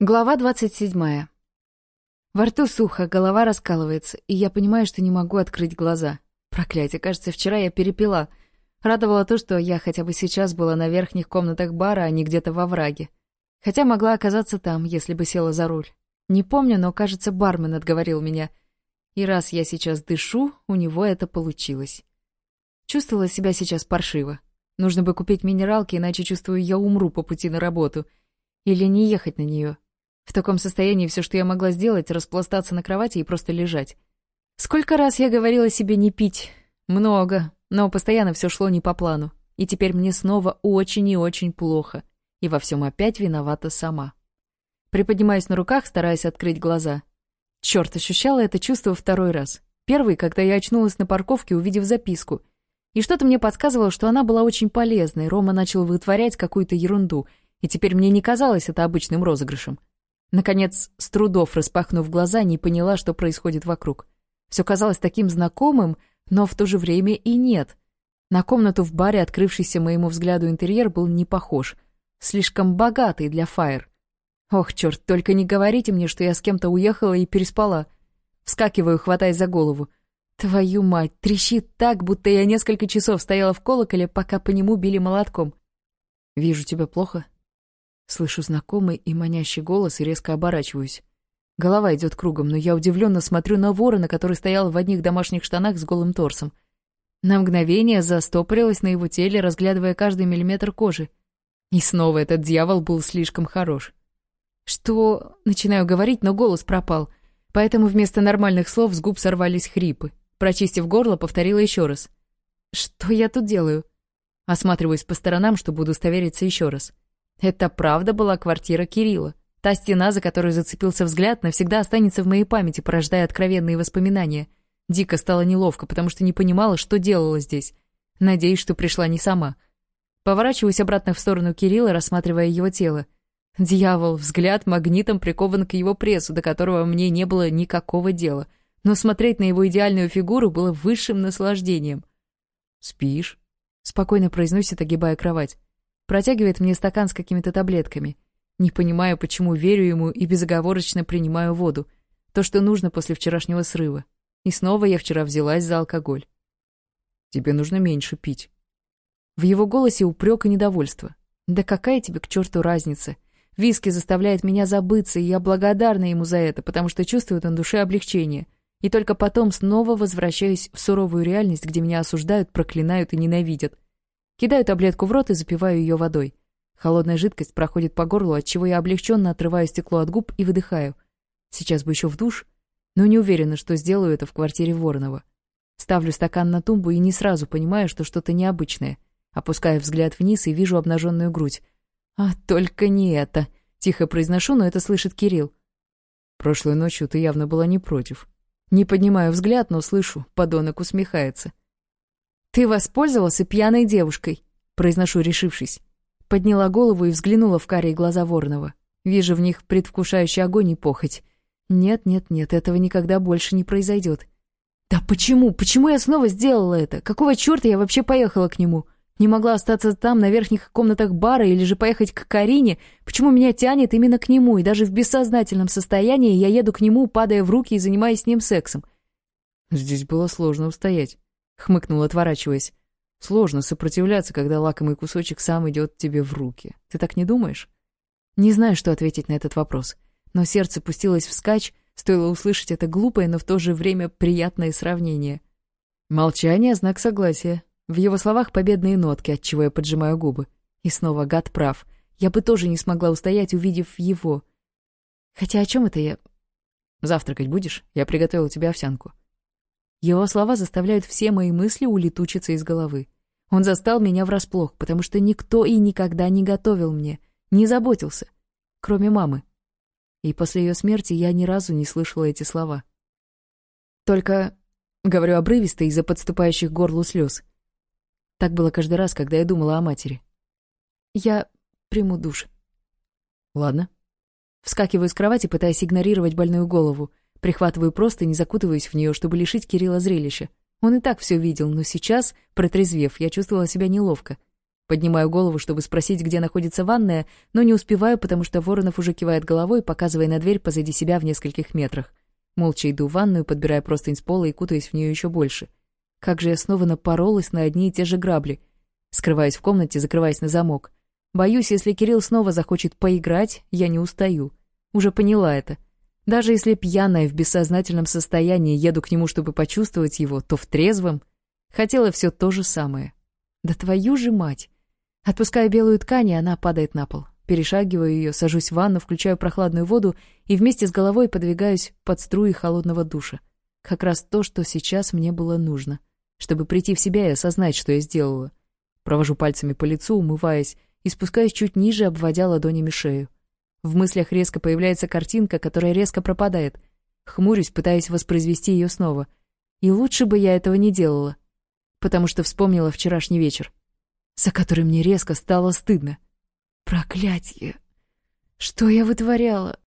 Глава двадцать седьмая. Во рту сухо, голова раскалывается, и я понимаю, что не могу открыть глаза. Проклятие, кажется, вчера я перепила. Радовало то, что я хотя бы сейчас была на верхних комнатах бара, а не где-то во враге. Хотя могла оказаться там, если бы села за руль. Не помню, но, кажется, бармен отговорил меня. И раз я сейчас дышу, у него это получилось. Чувствовала себя сейчас паршиво. Нужно бы купить минералки, иначе, чувствую, я умру по пути на работу. Или В таком состоянии все, что я могла сделать, распластаться на кровати и просто лежать. Сколько раз я говорила себе не пить? Много. Но постоянно все шло не по плану. И теперь мне снова очень и очень плохо. И во всем опять виновата сама. Приподнимаюсь на руках, стараясь открыть глаза. Черт, ощущала это чувство второй раз. Первый, когда я очнулась на парковке, увидев записку. И что-то мне подсказывало, что она была очень полезной. Рома начал вытворять какую-то ерунду. И теперь мне не казалось это обычным розыгрышем. Наконец, с трудов распахнув глаза, не поняла, что происходит вокруг. Все казалось таким знакомым, но в то же время и нет. На комнату в баре, открывшийся моему взгляду интерьер, был не похож. Слишком богатый для фаер. Ох, черт, только не говорите мне, что я с кем-то уехала и переспала. Вскакиваю, хватаясь за голову. Твою мать, трещит так, будто я несколько часов стояла в колоколе, пока по нему били молотком. «Вижу тебя плохо», Слышу знакомый и манящий голос и резко оборачиваюсь. Голова идет кругом, но я удивленно смотрю на ворона, который стоял в одних домашних штанах с голым торсом. На мгновение застопорилась на его теле, разглядывая каждый миллиметр кожи. И снова этот дьявол был слишком хорош. «Что?» — начинаю говорить, но голос пропал. Поэтому вместо нормальных слов с губ сорвались хрипы. Прочистив горло, повторила еще раз. «Что я тут делаю?» Осматриваюсь по сторонам, чтобы удостовериться еще раз. Это правда была квартира Кирилла. Та стена, за которую зацепился взгляд, навсегда останется в моей памяти, порождая откровенные воспоминания. Дико стало неловко, потому что не понимала, что делала здесь. Надеюсь, что пришла не сама. Поворачиваюсь обратно в сторону Кирилла, рассматривая его тело. Дьявол, взгляд магнитом прикован к его прессу, до которого мне не было никакого дела. Но смотреть на его идеальную фигуру было высшим наслаждением. «Спишь?» — спокойно произносит, огибая кровать протягивает мне стакан с какими-то таблетками. Не понимаю, почему верю ему и безоговорочно принимаю воду. То, что нужно после вчерашнего срыва. И снова я вчера взялась за алкоголь. Тебе нужно меньше пить. В его голосе упрек и недовольство. Да какая тебе к черту разница? Виски заставляет меня забыться, и я благодарна ему за это, потому что чувствует на душе облегчение. И только потом снова возвращаюсь в суровую реальность, где меня осуждают, проклинают и ненавидят. Кидаю таблетку в рот и запиваю ее водой. Холодная жидкость проходит по горлу, отчего я облегченно отрываю стекло от губ и выдыхаю. Сейчас бы еще в душ, но не уверена, что сделаю это в квартире Воронова. Ставлю стакан на тумбу и не сразу понимаю, что что-то необычное. Опускаю взгляд вниз и вижу обнаженную грудь. «А только не это!» — тихо произношу, но это слышит Кирилл. «Прошлой ночью ты явно была не против». Не поднимаю взгляд, но слышу, подонок усмехается. «Ты воспользовался пьяной девушкой», — произношу, решившись. Подняла голову и взглянула в карие глаза Воронова. Вижу в них предвкушающий огонь и похоть. Нет, нет, нет, этого никогда больше не произойдет. Да почему? Почему я снова сделала это? Какого черта я вообще поехала к нему? Не могла остаться там, на верхних комнатах бара, или же поехать к Карине? Почему меня тянет именно к нему, и даже в бессознательном состоянии я еду к хмыкнул, отворачиваясь. «Сложно сопротивляться, когда лакомый кусочек сам идет тебе в руки. Ты так не думаешь?» Не знаю, что ответить на этот вопрос, но сердце пустилось вскачь, стоило услышать это глупое, но в то же время приятное сравнение. Молчание — знак согласия. В его словах победные нотки, отчего я поджимаю губы. И снова гад прав. Я бы тоже не смогла устоять, увидев его. Хотя о чем это я? Завтракать будешь? Я приготовила тебе овсянку. Его слова заставляют все мои мысли улетучиться из головы. Он застал меня врасплох, потому что никто и никогда не готовил мне, не заботился, кроме мамы. И после ее смерти я ни разу не слышала эти слова. Только, говорю обрывисто из-за подступающих горлу слез. Так было каждый раз, когда я думала о матери. Я приму душ. Ладно. Вскакиваю с кровати, пытаясь игнорировать больную голову прихватываю просто и закутываюсь в нее, чтобы лишить Кирилла зрелища. Он и так все видел, но сейчас, протрезвев, я чувствовала себя неловко. Поднимаю голову, чтобы спросить, где находится ванная, но не успеваю, потому что Воронов уже кивает головой, показывая на дверь позади себя в нескольких метрах. Молча иду в ванную, подбирая простынь с пола и кутаясь в нее еще больше. Как же я снова напоролась на одни и те же грабли. Скрываюсь в комнате, закрываясь на замок. Боюсь, если Кирилл снова захочет поиграть, я не устаю. Уже поняла это. Даже если пьяная в бессознательном состоянии еду к нему, чтобы почувствовать его, то в трезвом хотела все то же самое. Да твою же мать! Отпуская белую ткань, и она падает на пол. Перешагиваю ее, сажусь в ванну, включаю прохладную воду и вместе с головой подвигаюсь под струи холодного душа. Как раз то, что сейчас мне было нужно, чтобы прийти в себя и осознать, что я сделала. Провожу пальцами по лицу, умываясь, и спускаюсь чуть ниже, обводя ладонями шею. В мыслях резко появляется картинка, которая резко пропадает. Хмурюсь, пытаясь воспроизвести ее снова. И лучше бы я этого не делала, потому что вспомнила вчерашний вечер, за который мне резко стало стыдно. Проклятье! Что я вытворяла?